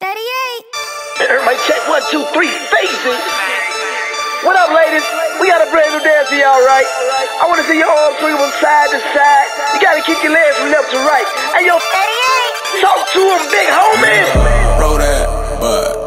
38. Everybody check one, two, three, faces. What up, ladies? We got a brand new dance for y'all, right? I want to see your arms swing from side to side. You got to kick your legs from left to right. Hey, yo, 38. talk to him, big homie. Bro, that, but.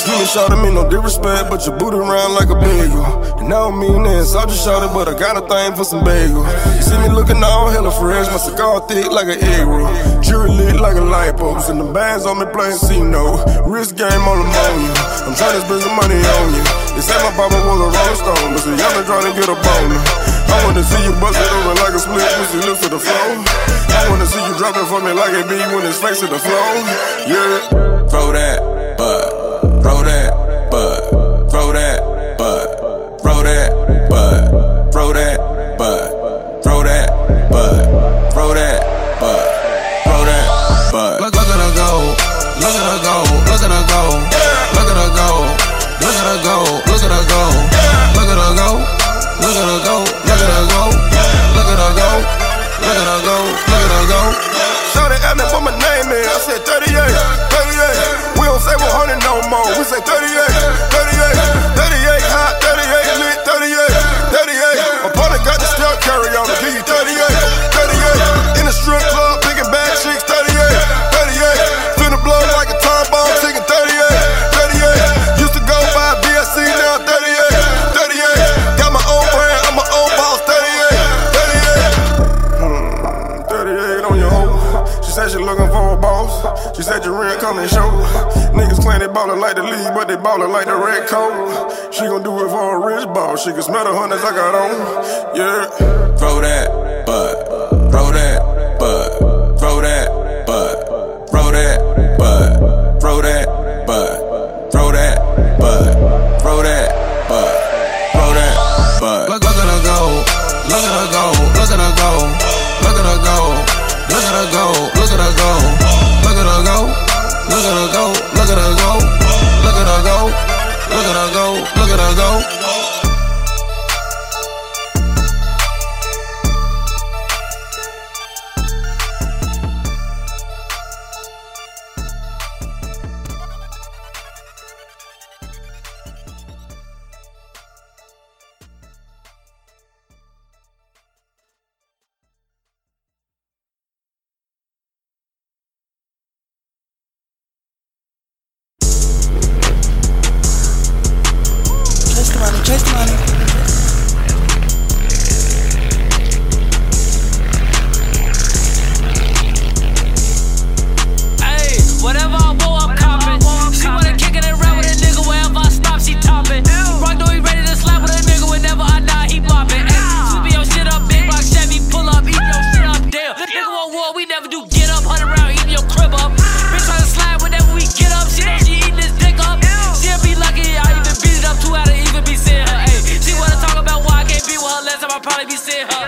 You ain't shot at me, no disrespect, but your booty round like a bagel. And I don't mean this, I just shot it, but I got a thing for some bagel. You see me looking all hella fresh, my cigar thick like an egg roll. Jewelry lit like a light bulb, and the bands on me playing C-No. Wrist game all ammonia, I'm trying to spend some money on you. They say my papa was a rolling stone, but see y'all been trying to get a boner. I wanna see you bust it over like a split pussy lift to the flow. I wanna see you dropping for me like a bee when it's face to the floor. Yeah, throw that, but. sugars, metal hunters I got on.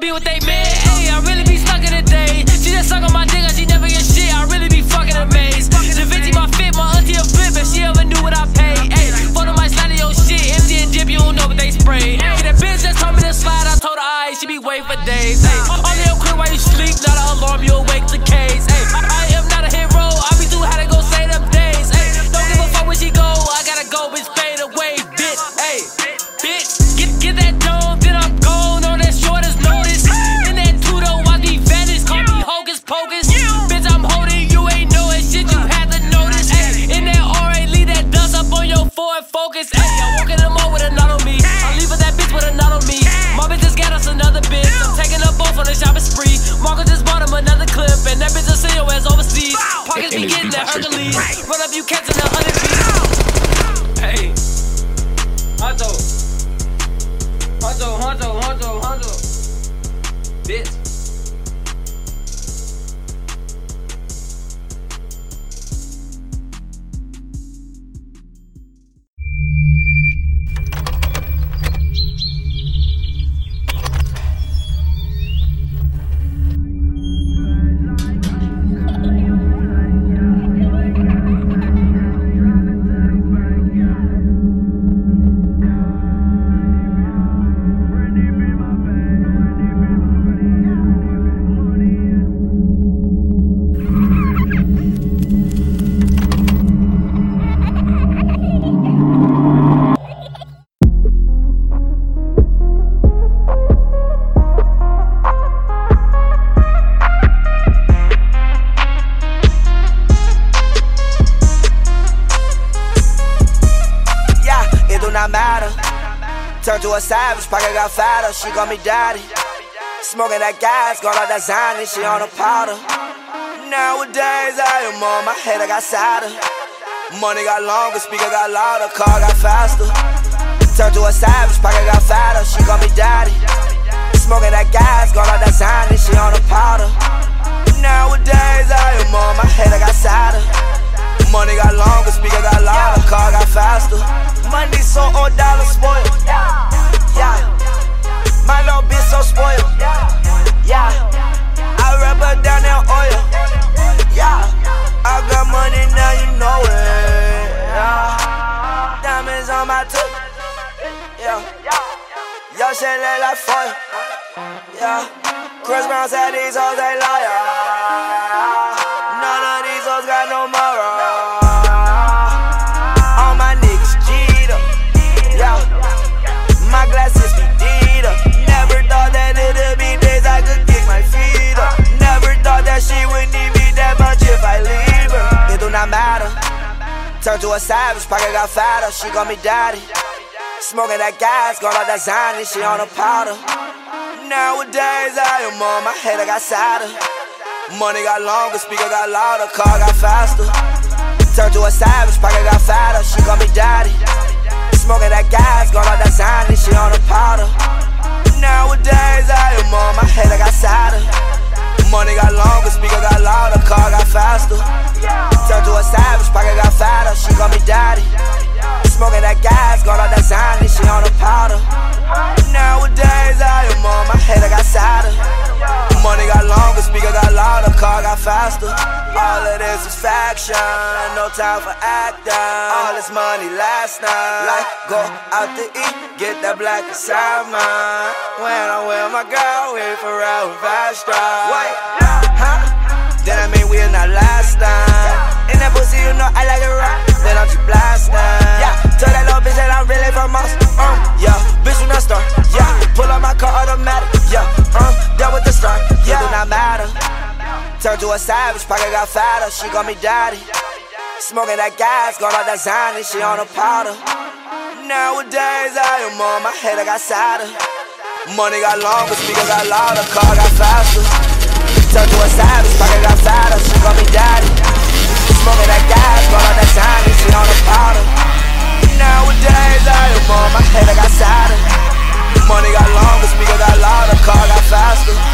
be what they you catching Turned to a savage, pocket got fatter, she call me daddy. Smoking that gas, got all that Xanny, she on a powder. Nowadays, I am on my head, I got sadder. Money got longer, speaker got louder, car got faster. Turned to a savage, pocket got fatter, she call me daddy. Smoking that gas, got all that Xanny, she on a powder. Nowadays, I am on my head, I got sadder. Money got longer, speaker got louder, car got faster. Money so old, dollar spoiled. Yeah, my little bitch so spoiled. Yeah, I rub her down in oil. Yeah, I got money now, you know it. Yeah, diamonds on my tooth. Yeah, yo shit look like foil. Yeah, Chris Brown said these hoes ain't loyal. Turned to a savage, pocket got fatter. She call me daddy. Smoking that gas, got all that Xanny, she on a powder. Nowadays I am on my head, I got sadder. Money got longer, speaker got louder, car got faster. Turned to a savage, pocket got fatter, she call me daddy. Smoking that gas, got all that Xanny, she on a powder. Nowadays I am on my head, I got sadder. Money got longer, speaker got louder, car got faster. Turned to a savage, pocket got fatter, she call me daddy. Smoking that gas, got all that Xanny, she on the powder. Nowadays I am on my head, I got sadder. Money got longer, speaker got louder, car got faster. All of this is faction, no time for acting. All this money last night. Like, go out to eat, get that black salmon. When I'm with my girl, we forever fast drive. Wait, huh? Then I mean we're not last time. In that pussy, you know I like it right. Then I'm just blasting. Yeah, tell that little bitch that I'm really from us. Um, yeah, bitch when I start. Yeah, pull up my car automatic. Yeah, um, done with the start. Yeah, it do not matter. Turn to a savage, pocket got fatter. She call me daddy. Smoking that gas, got all that Xanny, she on a powder. Nowadays I am on my head, I got sadder. Money got longer, speaker got louder, car got faster. Turn to a savage, pocket got fatter, she call me daddy. Smoking that gas, got all that Xanny, she on a powder. Nowadays I am on my head, I got sadder. Money got longer, speaker got louder, car got faster.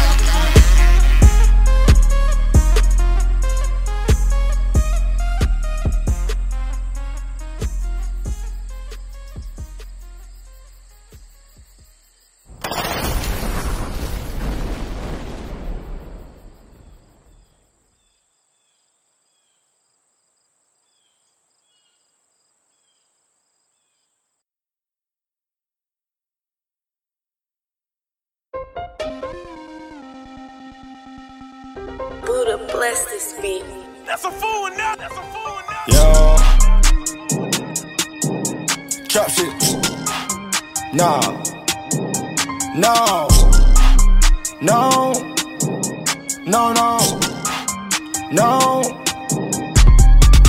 Bless this beat. That's a fool now. That's a fool now. Yo. Trap shit. Nah. No. No. No, no. No.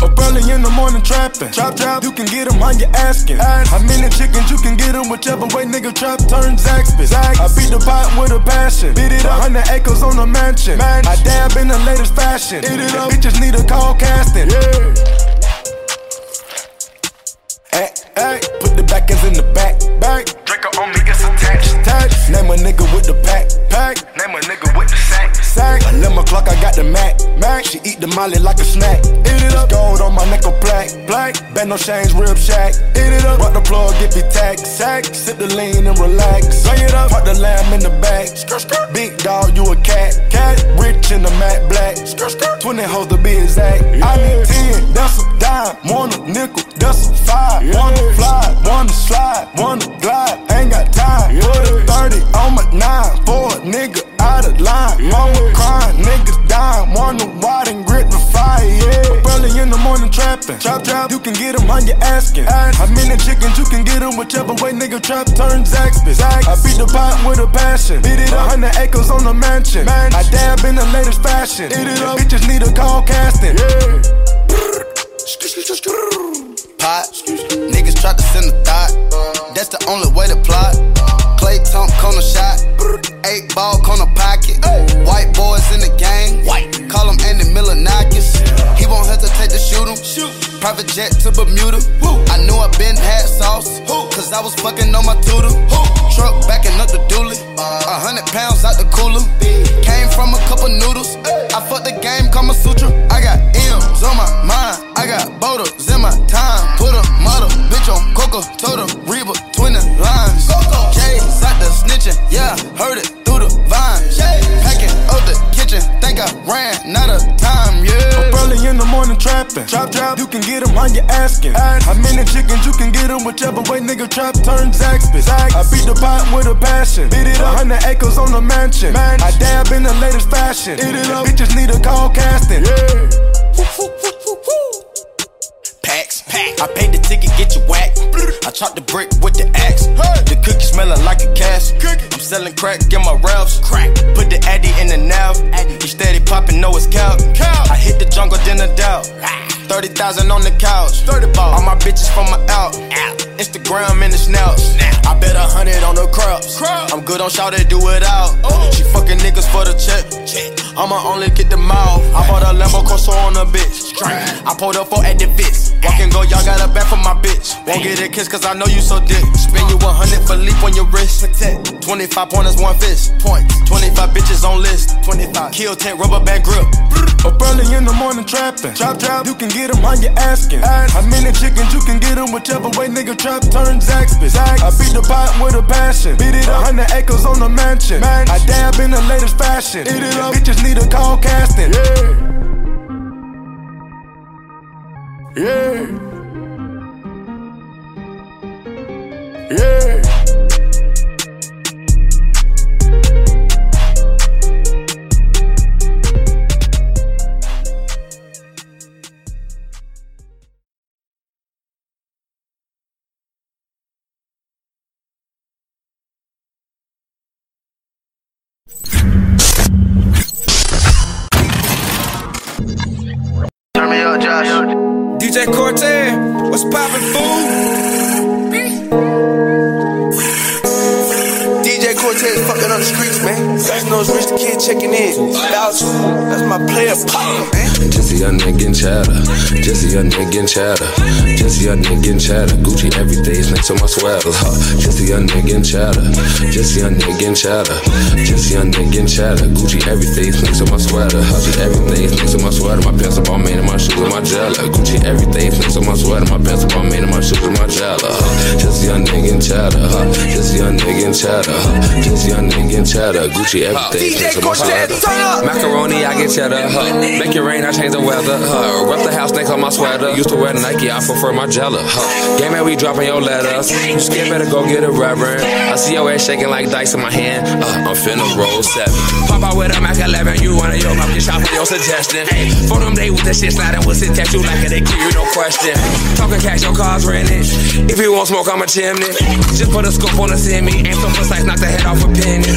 Up early in the morning trapping. Chop chop, you can get them on your asking. Ask. in the chickens you can get them whichever way nigga trap turns Zaxby's. I beat the pot with a passion. Beat it up. 100 acres on a mansion. Manch. I dab in the latest fashion. Eat it up. Bitches need a call casting. Yeah. Hey, hey the back ends in the back, back. Draco on me, it's attached. Attached. Name a nigga with the pack, pack. Name a nigga with the sack. Sack. 11 o'clock, I got the Mac, Mac. She eat the molly like a snack. Eat it up. Gold on my neck, a black, black. Bend no chains, rib shack. Eat it up. Rock the plug, get me tack, sack. Sip the lean and relax. Bring it up. Put the lamb in the back. Big dog, you a cat, cat. Rich in the matte black. 20 hoes to be exact. I need 10, that's a dime. Want a nickel, that's a five. Wanna fly, wanna slide, wanna glide. Ain't got time. Put a 30 on my nine. For a nigga out of line. Mama crying, niggas dying. Wonder why and grit the fire, yeah. Early in the morning trapping. Chop, chop, you can get them on your asking. How many chickens you can get them whichever way nigga trap turns Zaxby's. I beat the pot with a passion. Beat it up, 100 acres on the mansion. I dab in the latest fashion. Eat it up, bitches need a call casting. pot. That's the only way to plot. Clay Tunk corner shot. Eight ball corner pocket. White boys in the game. White. Call him Andy Milonakis. To shoot him. Private jet to Bermuda. I knew I been had sauce. Cause I was fucking on my tutor. Truck backing up the dually. A hundred pounds out the cooler. Came from a couple noodles. I fucked the game, come Kama Sutra. I got M's on my mind. I got boulders in my time. Put a model, bitch on Coca, told her Reba, twin the lines. J's out the snitching, yeah, heard it through the vines. Packing up the kitchen, think I ran out of time, yeah. Up early in the morning trapping. Trap, trap, you can get them on your asking. How many chickens you can get them whichever way nigga trap turns Zaxby's. I beat the pot with a passion. Beat it up, 100 acres on the mansion. I dab in the latest fashion. Eat it up, bitches need a call casting. Pack. I paid the ticket, get you whack. I chopped the brick with the axe. The cookie smelling like a cash. I'm selling crack in my raps. Crack. Put the addy in the nav. He steady popping, know it's cow. I hit the jungle, then a doubt. Ah. 30,000 on the couch. 30 ball. All my bitches from my out. Instagram in the snouts. I bet a hundred on the crops. I'm good on shout it, do it out. Oh. She fucking niggas for the check. I'ma only get the mouth. I bought a Lambo Corso on a bitch. I pulled up for at the fits. Walk and go, y'all got a back for my bitch. Won't get a kiss cause I know you so dick. Spend you 100 for leap on your wrist. 25 pointers, one fist. Points. 25 bitches on list. 25. Kill 10 rubber band grip. Up early in the morning trapping. Trap, trap, you can get them on your asking. How many chickens you can get them whichever way nigga trap turns Zaxby's. I beat the pot with a passion. Beat it up, 100 acres on the mansion. I dab in the latest fashion. Eat it up, bitches need a call casting. Yeah. Yeah. Yeah. Poppin', fool? DJ Cortez fucking on the streets, man. That's knows rich kid checking in. Vouch, that's my player pop. Just a young nigga getting cheddar. Just a young nigga getting cheddar. Just a young nigga getting cheddar. Gucci every day next to my sweater. Huh. Just a young nigga getting cheddar. Just a young nigga getting cheddar. Just a young nigga getting cheddar. Gucci every day next to my sweater. Huh. Gucci every day next to my sweater. My pants up all made in my shoes and my jelly. Gucci every day next to my sweater. My pants up all made in my shoes and my jelly. Huh. Just a young nigga getting cheddar. Huh. Just a young nigga getting cheddar. Huh. Just a young nigga getting cheddar. Gucci every day next to my Macaroni, I get cheddar. Huh. Make it rain, I change the weather. Huh. Rep the house, next on my sweater. Used to wear Nike, I prefer my Jella. Huh. Game man, we dropping your letters. You scared, better go get a reverend. I see your ass shaking like dice in my hand. Uh, I'm finna roll seven. Pop out with a Mac 11, you one of your mouth, get shot for your suggestion. Hey, for them days with the shit sliding, we'll sit at you like it, they give you no question. Talking cash, your car's rented. If you want smoke, I'm a chimney. Just put a scope on the semi, aim some precise, knock the head off a penny.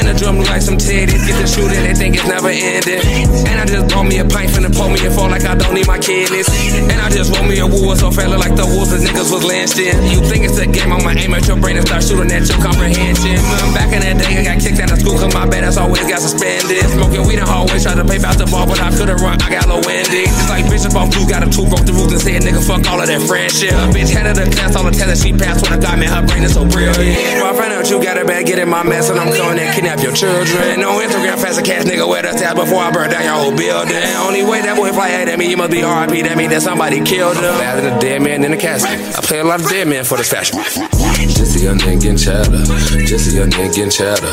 And the drum like some titties. Get the shooting, they think it's never ending. And I just bought me a pint finna pull me a phone like I don't need my kidneys. And I just roll me a wool so fella like the wolves the niggas was lynched in. You think it's a game, I'ma aim at your brain and start shooting at your comprehension. Mm, Back in the day, I got kicked out of school cause my bad ass always got suspended. Smoking weed and always tried to pay out the ball, but I could've run, I got low ending. Just like Bishop off two, got a two, broke the rules and said, nigga, fuck all of that friendship. Bitch, head of the class, all the tests she passed when I got me, her brain is so brilliant. Well, I out you got a bad, get in my mess, and I'm coming and kidnap your children. No Instagram, fast a cash nigga, where the tab before I burn down your whole building. Only way that boy fly at me, you must be RIP, that mean that somebody killed him. Better than a dead man in a casket. I play a lot of dead men for this fashion. Just a young nigga getting chatter. Just a young nigga getting chatter.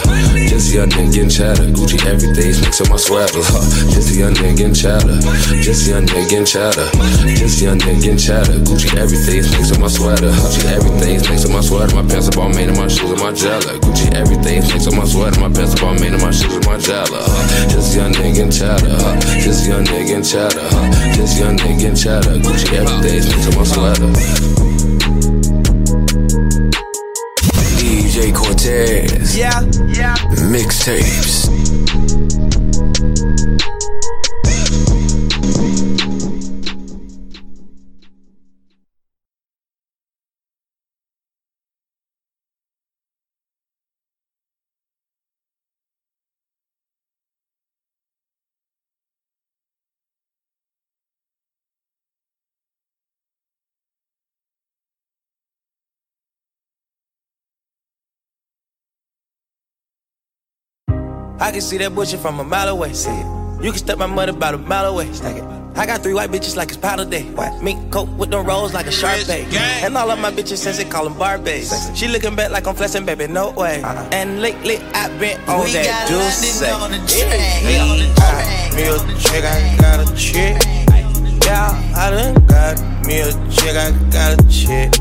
Just a young nigga getting chatter. Gucci everything, snakes on my sweater. Huh. Just a young nigga getting chatter. Just a young nigga getting chatter. Just a young nigga getting chatter. Gucci everything, snakes on my sweater. Gucci everything, snakes on my sweater. My pants up all made in my shoes and my jelly. Gucci everything, snakes on my sweater. My pants up all made in my shoes and my jelly. Huh. Just young nigga chatter. Huh. Just young nigga chatter. Huh. Just young nigga chatter. Gucci everything, snakes on my sweater. DJ Cortez. Yeah, yeah. Mixtapes. I can see that bullshit from a mile away. See it. You can step my money about a mile away. Stack it. I got three white bitches like it's powder day. What? Mink coat with them rolls like a sharp bay. And all of my bitches since they call them Barbies. She looking back like I'm flexing, baby, no way. Uh-huh. And lately I've been on We that juice. London on the Yeah, yeah. On the Ah, Me a chick, I got a chick. Yeah, I done got me a chick, I got a chick.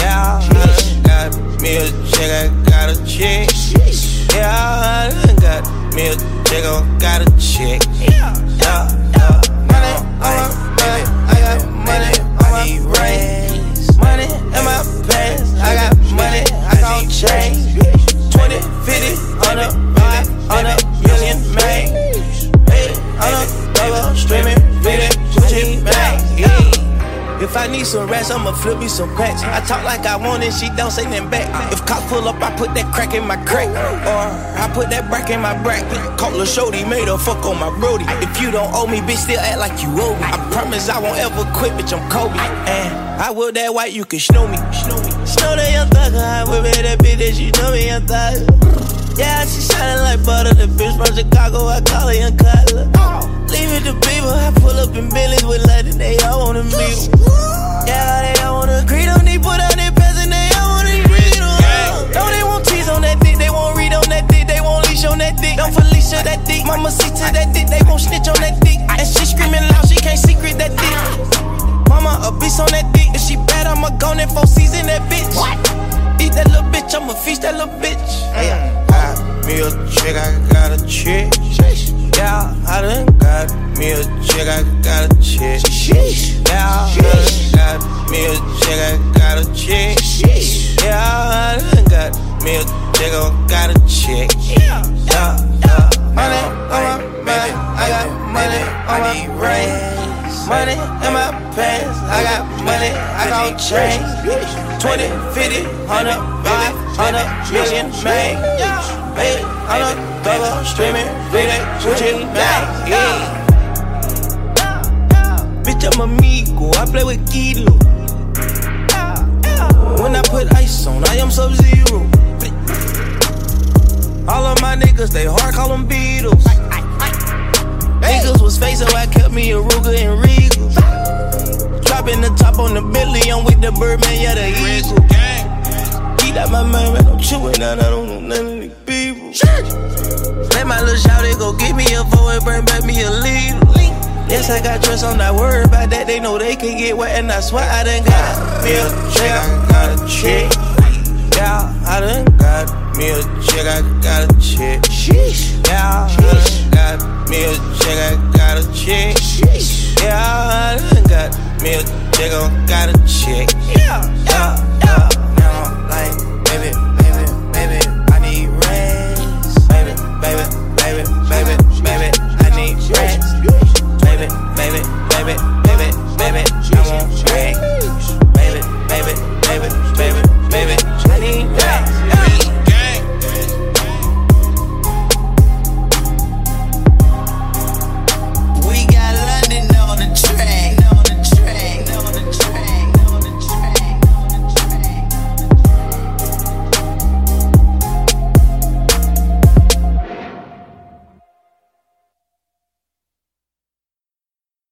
Yeah, I done got me a chick, I got a chick. Yeah, I done got me a I got a chick. Yeah, yeah. Money on my back, I'ma flip me some packs. I talk like I want it, she don't say nothing back. If cops pull up, I put that crack in my crack. Or I put that brack in my brack. Call a shorty, made her fuck on my brody. If you don't owe me, bitch, still act like you owe me. I promise I won't ever quit, bitch, I'm Kobe. And I will that white, you can snow me. Snow me. Snow that young thugger, I whip it that bitch that you know me, young thugger. Yeah, she shining like butter. The bitch from Chicago, I call her young Cutler. Leave it to people, I pull up in Billy's with London, they all wanna meet. Mama see to that dick, they won't snitch on that dick. And she screaming loud, she can't secret that dick. Mama a beast on that dick, if she bad, I'ma go in four season that bitch. What? Eat that little bitch, I'ma feast that little bitch. Mm. Yeah, got me a chick, I got a chick. Yeah, I done got me a chick, I got a chick. Yeah, I done got me a chick, I got a chick. Yeah, I done got me a chick, I got a chick. Yeah, yeah. Money on my back, I got money on my brain. Money in my pants, I got money, I gon' change. 20, 50, 100, 500 million, man. Hey, I'm a double streaming, feeling Gucci back. Yeah. Bitch, I'm a amigo, I play with Kilo. When I put ice on, I am sub zero. All of my niggas, they hard, call them Beatles. Niggas was facing so I kept me a Ruger and Regal. Dropping the top on the Billy, I'm with the Birdman, yeah, the Eagle. Eat out my mind, man, I'm chewing out, I don't know none of these people. Let my little shouty go get me a four and bring back me a lead. Yes, I got trust, I'm not worried about that. They know they can get wet, and I swear I done got me a check. I got a check. Yeah, I done got me a chick, I got a chick. Yeah, I got me a chick, I got a chick. Yeah, I got me a chick, I got a chick. Yeah, yeah, yeah.